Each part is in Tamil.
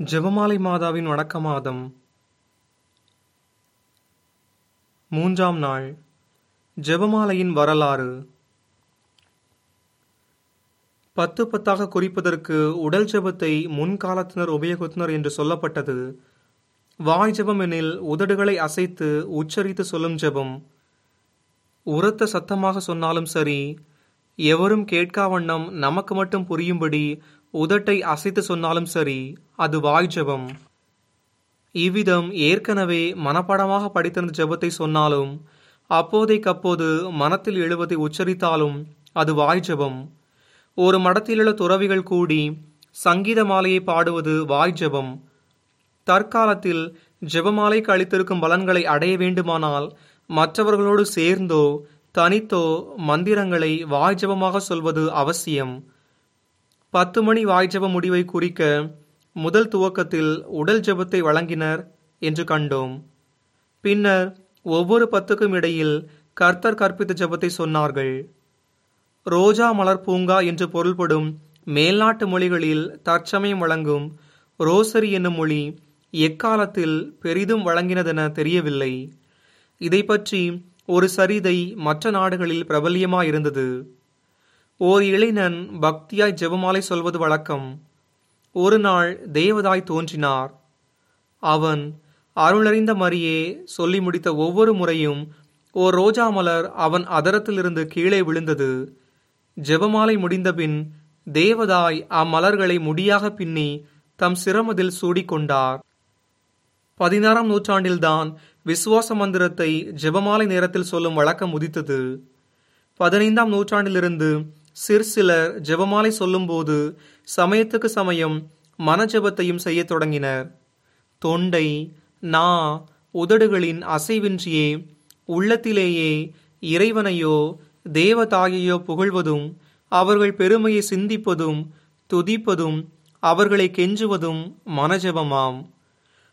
ஜெபமாலை மாதாவின் வணக்க மாதம் மூன்றாம் நாள் ஜெபமாலையின் வரலாறு. பத்து பத்தாக குறிப்பதற்கு உடல் ஜெபத்தை முன்காலத்தினர் உபயோகித்தனர் என்று சொல்லப்பட்டது. வாய் ஜெபம் எனில் உதடுகளை அசைத்து உச்சரித்து சொல்லும் ஜெபம். உரத்த சத்தமாக சொன்னாலும் சரி எவரும் கேட்காவண்ணம் நமக்கு மட்டும் புரியும்படி உதட்டை அசைத்து சொன்னாலும் சரி அது வாய் ஜெபம். இவ்விதம் ஏற்கனவே மனப்பாடமாக படித்திருந்த ஜெபத்தை சொன்னாலும் அப்போதைக்கப்போது மனத்தில் எழுவதை உச்சரித்தாலும் அது வாய் ஜெபம். ஒரு மடத்திலுள்ள துறவிகள் கூடி சங்கீத மாலையை பாடுவது வாய் ஜெபம். தற்காலத்தில் ஜெபமாலைக்கு அளித்திருக்கும் பலன்களை அடைய வேண்டுமானால் மற்றவர்களோடு சேர்ந்தோ தனித்தோ மந்திரங்களை வாய்ஜபமாக சொல்வது அவசியம். பத்து மணி வாய் ஜெப முடிவை குறிக்க முதல் துவக்கத்தில் உடல் ஜெபத்தை வழங்கினர் என்று கண்டோம். பின்னர் ஒவ்வொரு பத்துக்கும் இடையில் கர்த்தர் கற்பித்த ஜெபத்தை சொன்னார்கள். ரோஜா மலர் பூங்கா என்று பொருள்படும் மேல்நாட்டு மொழிகளில் தற்சமயம் வழங்கும் ரோசரி என்னும் மொழி எக்காலத்தில் பெரிதும் வழங்கினதென தெரியவில்லை. இதை பற்றி ஒரு சரிதை மற்ற நாடுகளில் பிரபல்யமாயிருந்தது. ஓர் இளைஞன் பக்தியாய் ஜெபமாலை சொல்வது வழக்கம். ஒரு நாள் தேவதாய் தோன்றினார். அவன் அருளறிந்த மரியே சொல்லி முடித்த ஒவ்வொரு முறையும் ஓர் ரோஜா மலர் அவன் அதரத்திலிருந்து கீழே விழுந்தது. ஜெபமாலை முடிந்தபின் தேவதாய் அம்மலர்களை முடியாக பின்னி தம் சிரமதில் சூடிக்கொண்டார். பதினாறாம் நூற்றாண்டில்தான் விசுவாச மந்திரத்தை ஜெபமாலை நேரத்தில் சொல்லும் வழக்கம் உதித்தது. பதினைந்தாம் நூற்றாண்டிலிருந்து சிற்சிலர் ஜெபமாலை சொல்லும்போது சமயத்துக்கு சமயம் மனஜபத்தையும் செய்யத் தொடங்கினர். தொண்டை நா உதடுகளின் அசைவின்றியே உள்ளத்திலேயே இறைவனையோ தேவதாயையோ புகழ்வதும் அவர்கள் பெருமையை சிந்திப்பதும் துதிப்பதும் அவர்களை கெஞ்சுவதும் மனஜபமாம்.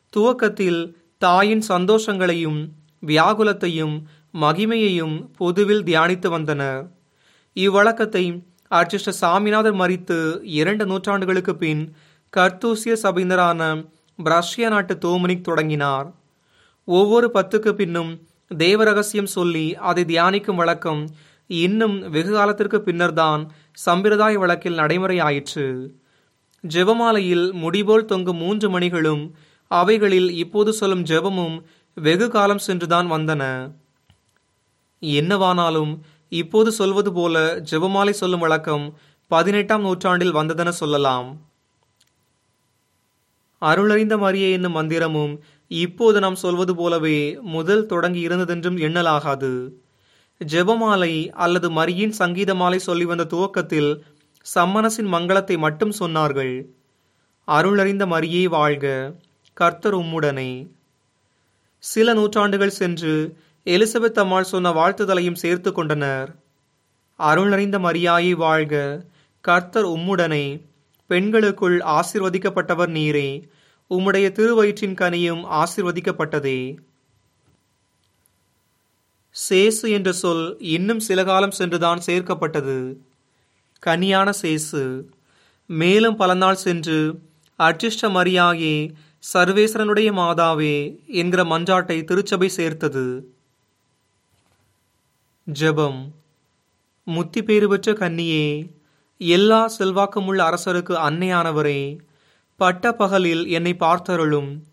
துவக்கத்தில் தாயின் சந்தோஷங்களையும் வியாகுலத்தையும் மகிமையையும் பொதுவில் தியானித்து வந்தனர். இவ்வழக்கத்தை அர்ச்சிஷ்ட சாமிநாதர் மறித்து இரண்டு நூற்றாண்டுகளுக்கு பின் கர்த்தூசிய சபையினரான பிரஷ்ய நாட்டு தோமனிக் தொடங்கினார். ஒவ்வொரு பத்துக்கு பின்னும் தேவ ரகசியம் சொல்லி அதை தியானிக்கும் வழக்கம் இன்னும் வெகு காலத்திற்கு பின்னர்தான் சம்பிரதாய வழக்கில் நடைமுறையாயிற்று. ஜெபமாலையில் முடிபோல் தொங்கும் மூன்று மணிகளும் அவைகளில் இப்போது சொல்லும் ஜெபமும் வெகு காலம் சென்றுதான் வந்தன. என்னவானாலும் இப்போது சொல்வது போல ஜெபமாலை சொல்லும் வழக்கம் பதினெட்டாம் நூற்றாண்டில் வந்ததென சொல்லலாம். அருளறிந்த மரியே என்னும் மந்திரமும் இப்போது நாம் சொல்வது போலவே முதல் தொடங்கி இருந்ததென்றும் எண்ணலாகாது. ஜெபமாலை அல்லது மரியின் சங்கீத மாலை சொல்லி வந்த துவக்கத்தில் சம்மனசின் மங்களத்தை மட்டும் சொன்னார்கள். அருளறிந்த மரியே வாழ்க. கர்த்தர் உம்முடனே. சில நூற்றாண்டுகள் சென்று எலிசபெத் அம்மாள் சொன்ன வாழ்த்துதலையும் சேர்த்து கொண்டனர். அருளறிந்த மரியாயை வாழ்க கர்த்தர் உம்முடனே. பெண்களுக்குள் ஆசிர்வதிக்கப்பட்டவர் நீரே உம்முடைய திருவயிற்றின் கனியும் ஆசிர்வதிக்கப்பட்டதே. சேசு என்ற சொல் இன்னும் சில காலம் சென்றுதான் சேர்க்கப்பட்டது. கனியான சேசு. மேலும் பல நாள் சென்று அர்ச்சிஷ்ட மரியாயே சர்வேஸ்வரனுடைய மாதாவே என்கிற மன்றாட்டை திருச்சபை சேர்த்தது. ஜெபம். முத்தி பேறு பெற்ற கன்னியே எல்லா செல்வாக்கமுள்ள அரசருக்கு அன்னையானவரே பட்ட பகலில் என்னை பார்த்தருளும்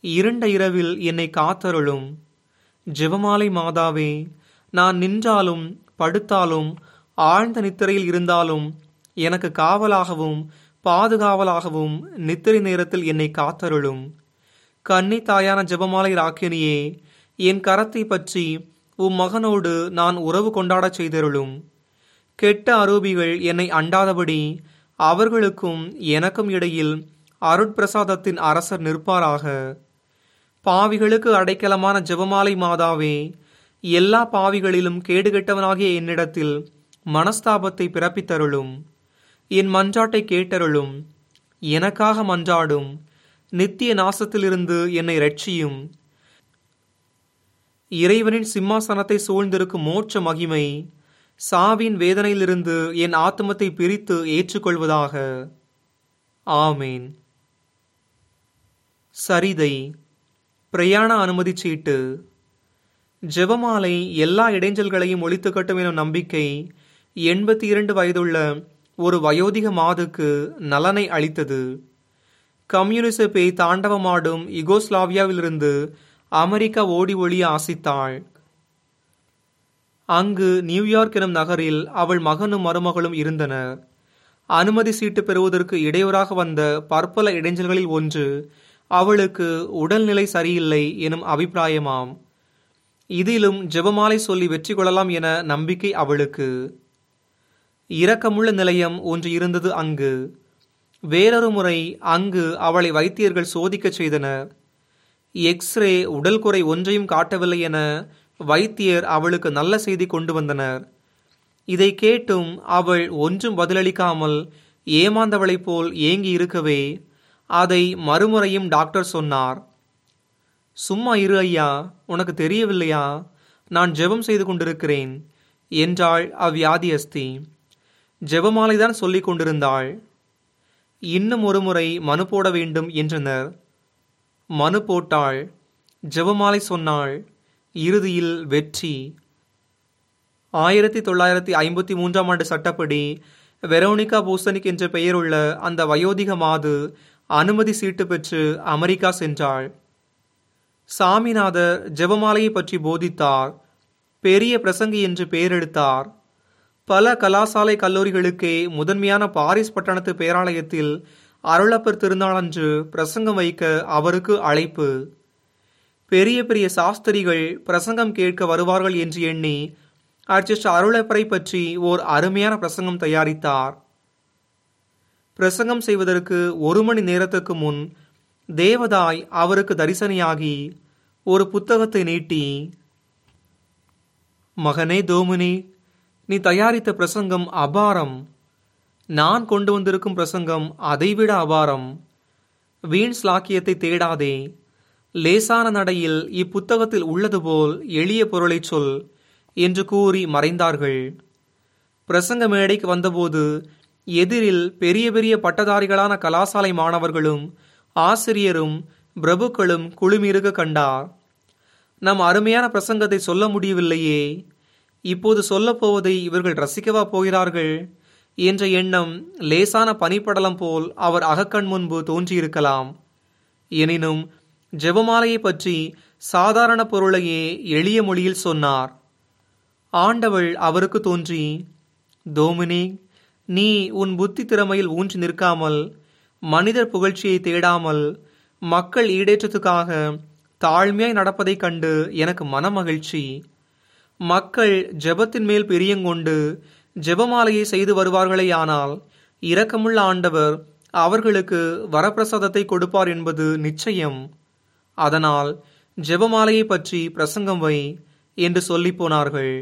இருண்ட இரவில் என்னை காத்தருளும். ஜெபமாலை மாதாவே நான் நின்றாலும் படுத்தாலும் ஆழ்ந்த நித்திரையில் இருந்தாலும் எனக்கு காவலாகவும் பாதுகாவலாகவும் நித்திரை நேரத்தில் என்னை காத்தருளும். கன்னி தாயான ஜெபமாலை ராக்கினியே என் கரத்தை பற்றி உம் மகனோடு நான் உறவு கொண்டாடச் செய்தருளும். கெட்ட அரூபிகள் என்னை அண்டாதபடி அவர்களுக்கும் எனக்கும் இடையில் அருட்பிரசாதத்தின் அரசர் நிற்பாராக. பாவிகளுக்கு அடைக்கலமான ஜெபமாலை மாதாவே எல்லா பாவிகளிலும் கேடுகெட்டவனாகிய என்னிடத்தில் மனஸ்தாபத்தை பிறப்பித்தருளும். என் மன்றாட்டை கேட்டருளும். எனக்காக மன்றாடும் நித்திய நாசத்திலிருந்து என்னை ரட்சியும் இறைவனின் சிம்மாசனத்தை சூழ்ந்திருக்கும் மோட்ச மகிமை சாவின் வேதனையிலிருந்து என் ஆத்மத்தை பிரித்து ஏற்றுக்கொள்வதாக. ஆமேன். சரிதை பிரயாண அனுமதி சீட்டு. ஜெபமாலை எல்லா இடைஞ்சல்களையும் ஒழித்து கட்டும் எனும் நம்பிக்கை எண்பத்தி இரண்டு வயதுள்ள ஒரு வயோதிக மாதுக்கு நலனை அளித்தது. கம்யூனிச பேய் தாண்டவமாடும் இகோஸ்லாவியாவிலிருந்து அமெரிக்கா ஓடி ஒளிய ஆசித்தாள். அங்கு நியூயார்க் எனும் நகரில் அவள் மகனும் மருமகளும் இருந்தனர். அனுமதி சீட்டு பெறுவதற்கு இடையூறாக வந்த பற்பல இடைஞ்சல்களில் ஒன்று அவளுக்கு உடல்நிலை சரியில்லை எனும் அபிப்பிராயமாம். இதிலும் ஜெபமாலை சொல்லி வெற்றி கொள்ளலாம் என நம்பிக்கை அவளுக்கு. இரக்கமுள்ள நிலையம் ஒன்று இருந்தது அங்கு. வேறொரு முறை அங்கு அவளை வைத்தியர்கள் சோதிக்கச் செய்தனர். எக்ஸ்ரே உடல் குறை ஒன்றையும் காட்டவில்லை என வைத்தியர் அவளுக்கு நல்ல செய்தி கொண்டு வந்தனர். இதை கேட்டும் அவள் ஒன்றும் பதிலளிக்காமல் ஏமாந்தவளைப் போல் ஏங்கி இருக்கவே அதை மறுமுறையும் டாக்டர் சொன்னார். சும்மா இரு ஐயா உனக்கு தெரியவில்லையா? நான் ஜெபம் செய்து கொண்டிருக்கிறேன் என்றாள் அவ்வியாதியஸ்தி. ஜெபமாலைதான் சொல்லிக் கொண்டிருந்தாள். இன்னும் ஒரு முறை மனு போட வேண்டும் என்றனர். மனு போட்டாள். ஜெபமாலை சொன்னாள். இறுதியில் வெற்றி. ஆயிரத்தி தொள்ளாயிரத்தி ஐம்பத்தி மூன்றாம் ஆண்டு சட்டப்படி வெரோனிகா பூசனிக் என்ற பெயருள்ள அந்த வயோதிக மாது அனுமதி சீட்டு பெற்று அமெரிக்கா சென்றாள். சாமிநாதர் ஜெபமாலையை பற்றி போதித்தார். பெரிய பிரசங்கி என்று பெயரெடுத்தார். பல கலாசாலை கல்லூரிகளுக்கே முதன்மையான பாரிஸ் பட்டணத்து பேராலயத்தில் அருளப்பர் திருநாளன்று பிரசங்கம் வைக்க அவருக்கு அழைப்பு. பெரிய பெரிய சாஸ்திரிகள் பிரசங்கம் கேட்க வருவார்கள் என்று எண்ணி அர்ச்சிஸ்ட் அருளப்பரை பற்றி ஓர் அருமையான பிரசங்கம் தயாரித்தார். பிரசங்கம் செய்வதற்கு ஒரு மணி நேரத்துக்கு முன் தேவதாய் அவருக்கு தரிசனியாகி ஒரு புத்தகத்தை நீட்டி மகனே தோமினி நீ தயாரித்த பிரசங்கம் அபாரம். நான் கொண்டு வந்திருக்கும் பிரசங்கம் அதைவிட அபாரம். வீண் ஸ்லாக்கியத்தை தேடாதே. லேசான நடையில் இப்புத்தகத்தில் உள்ளது போல் எளிய பொருளை சொல் என்று கூறி மறைந்தார்கள். பிரசங்க மேடைக்கு வந்தபோது எதிரில் பெரிய பெரிய பட்டதாரிகளான கலாசாலை மாணவர்களும் ஆசிரியரும் பிரபுக்களும் குழுமிருக கண்டார். நம் அருமையான பிரசங்கத்தை சொல்ல முடியவில்லையே. இப்போது சொல்லப்போவதை இவர்கள் ரசிக்கவா போகிறார்கள் என்ற எண்ணம் லேசான பனிப்படலம் போல் அவர் அகக்கண் முன்பு தோன்றியிருக்கலாம். எனினும் ஜெபமாலையை பற்றி சாதாரண பொருளையே எளிய மொழியில் சொன்னார். ஆண்டவள் அவருக்கு தோன்றி தோமினி நீ உன் புத்தி திறமையில் ஊன்றி நிற்காமல் மனிதர் புகழ்ச்சியை தேடாமல் மக்கள் ஈடேற்றத்துக்காக தாழ்மையாய் நடப்பதைக் கண்டு எனக்கு மனமகிழ்ச்சி. மக்கள் ஜெபத்தின் மேல் பிரியங்கொண்டு ஜெபமாலையை செய்து வருவார்களேயானால் இரக்கமுள்ள ஆண்டவர் அவர்களுக்கு வரப்பிரசாதத்தை கொடுப்பார் என்பது நிச்சயம். அதனால் ஜெபமாலையை பற்றி பிரசங்கம் வை என்று சொல்லி போனார்கள்.